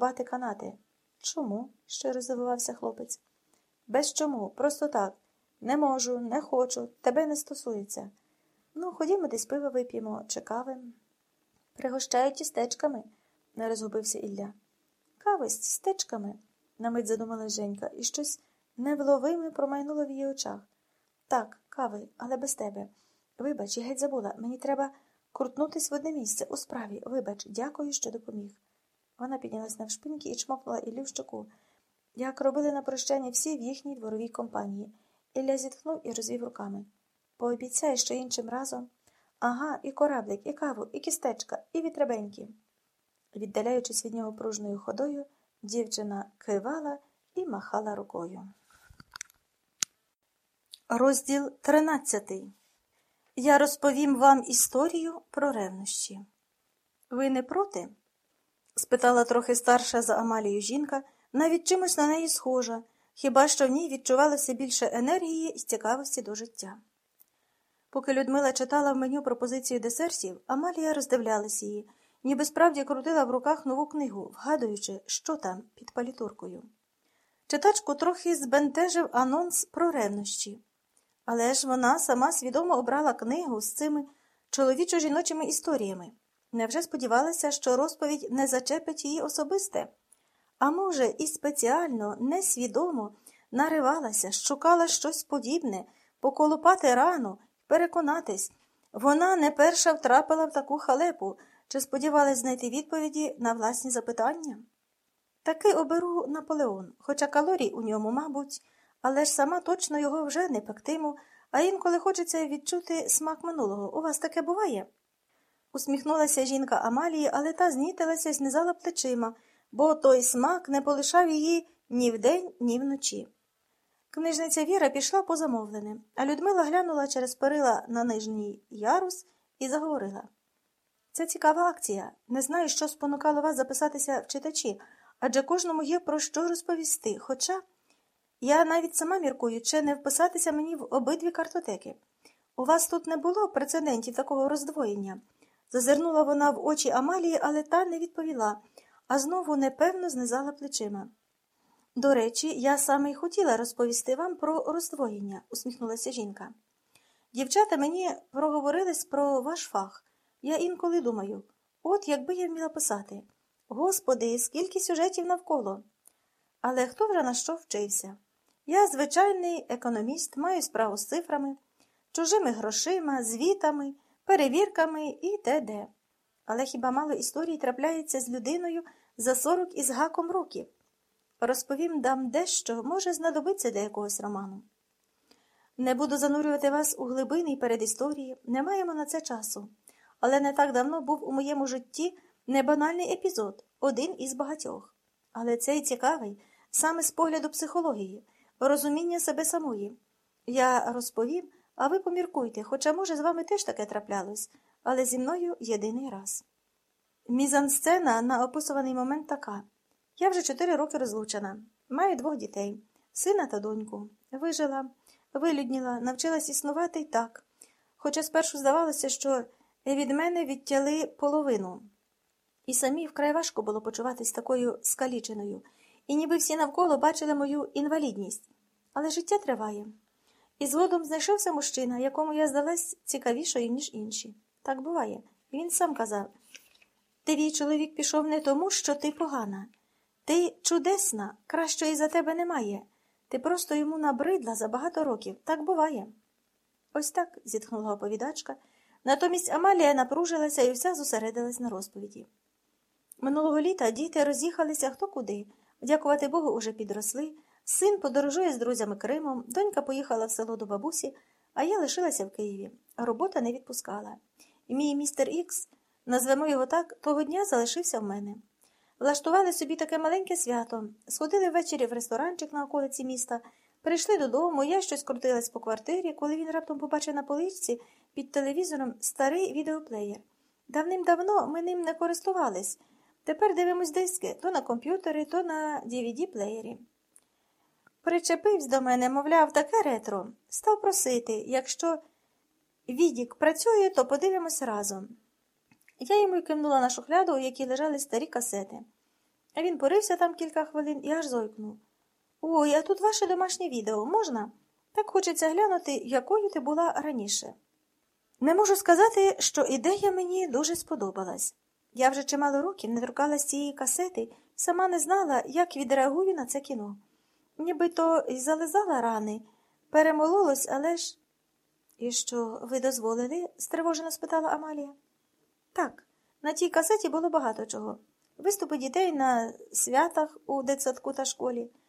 рубати канати. Чому? щиро здивувався хлопець. Без чому, просто так. Не можу, не хочу, тебе не стосується. Ну, ходімо десь пиво вип'ємо, чи кави. Пригощають тістечками, не розгубився Ілля. Кави з тістечками, на мить задумала Женька, і щось невловиме промайнуло в її очах. Так, кави, але без тебе. Вибач, я геть забула, мені треба крутнутись в одне місце у справі. Вибач, дякую, що допоміг. Вона піднялась навшпиньки і чмокнула Іллю в щоку, як робили на прощання всі в їхній дворовій компанії. Ілля зітхнув і розвів руками. Пообіцяй, що іншим разом. Ага, і кораблик, і каву, і кістечка, і вітребеньки. Віддаляючись від нього пружною ходою, дівчина кивала і махала рукою. Розділ тринадцятий. Я розповім вам історію про ревнощі. Ви не проти? Спитала трохи старша за Амалію жінка, навіть чимось на неї схожа, хіба що в ній відчувалося більше енергії і цікавості до життя. Поки Людмила читала в меню пропозицію десертів, Амалія роздивлялась її, ніби справді крутила в руках нову книгу, вгадуючи, що там під палітуркою. Читачку трохи збентежив анонс про ревнощі. Але ж вона сама свідомо обрала книгу з цими чоловічо-жіночими історіями. Невже сподівалася, що розповідь не зачепить її особисте? А може, і спеціально, несвідомо наривалася, шукала щось подібне, поколупати рану, переконатись. Вона не перша втрапила в таку халепу, чи сподівалась знайти відповіді на власні запитання? Таки оберу Наполеон, хоча калорій у ньому, мабуть, але ж сама точно його вже не пектиму, а інколи хочеться відчути смак минулого. У вас таке буває? Усміхнулася жінка Амалії, але та знітилася і знизала плечима, бо той смак не полишав її ні вдень, ні вночі. Книжниця Віра пішла по замовлене, а Людмила глянула через перила на нижній ярус і заговорила. Це цікава акція. Не знаю, що спонукало вас записатися в читачі, адже кожному є про що розповісти. Хоча я навіть сама міркую, чи не вписатися мені в обидві картотеки. У вас тут не було прецедентів такого роздвоєння. Зазирнула вона в очі Амалії, але та не відповіла, а знову непевно знизала плечима. До речі, я саме й хотіла розповісти вам про роздвоєння, усміхнулася жінка. Дівчата мені проговорились про ваш фах. Я інколи думаю, от якби я вміла писати. Господи, скільки сюжетів навколо. Але хто вже на що вчився? Я звичайний економіст, маю справу з цифрами, чужими грошима, звітами, перевірками і т.д. Але хіба мало історій трапляється з людиною за сорок із гаком років? Розповім дам дещо, може знадобиться для якогось роману. Не буду занурювати вас у глибини й передісторії, не маємо на це часу. Але не так давно був у моєму житті небанальний епізод, один із багатьох. Але цей цікавий саме з погляду психології, розуміння себе самої. Я розповім, а ви поміркуйте, хоча, може, з вами теж таке траплялось, але зі мною єдиний раз. Мізансцена на описуваний момент така. Я вже чотири роки розлучена, маю двох дітей, сина та доньку. Вижила, вилюдніла, навчилась існувати й так. Хоча спершу здавалося, що від мене відтяли половину. І самі вкрай важко було почуватись такою скаліченою, і ніби всі навколо бачили мою інвалідність. Але життя триває. І згодом знайшовся мужчина, якому я здалась цікавішою, ніж інші. Так буває. Він сам казав Твій чоловік пішов не тому, що ти погана. Ти чудесна, кращої за тебе немає. Ти просто йому набридла за багато років. Так буває. Ось так, зітхнула оповідачка. Натомість Амалія напружилася і вся зосередилась на розповіді. Минулого літа діти роз'їхалися хто куди. Дякувати Богу, уже підросли. Син подорожує з друзями Кримом, донька поїхала в село до бабусі, а я лишилася в Києві. Робота не відпускала. Мій містер Ікс, назвемо його так, того дня залишився в мене. Влаштували собі таке маленьке свято, сходили ввечері в ресторанчик на околиці міста, прийшли додому, я щось крутилась по квартирі, коли він раптом побачив на поличці під телевізором старий відеоплеєр. Давним-давно ми ним не користувались. Тепер дивимось диски то на комп'ютері, то на DVD-плеєрі. Причепився до мене, мовляв, таке ретро. Став просити, якщо відік працює, то подивимось разом. Я йому кивнула на шухляду, у якій лежали старі касети. А він порився там кілька хвилин і аж зойкнув. Ой, а тут ваше домашнє відео можна? Так хочеться глянути, якою ти була раніше. Не можу сказати, що ідея мені дуже сподобалась. Я вже чимало років не торкалась цієї касети, сама не знала, як відреагую на це кіно. Нібито й зализала рани, перемололось, але ж. І що, ви дозволили? стривожено спитала Амалія. Так, на тій касеті було багато чого. Виступи дітей на святах у дитсадку та школі,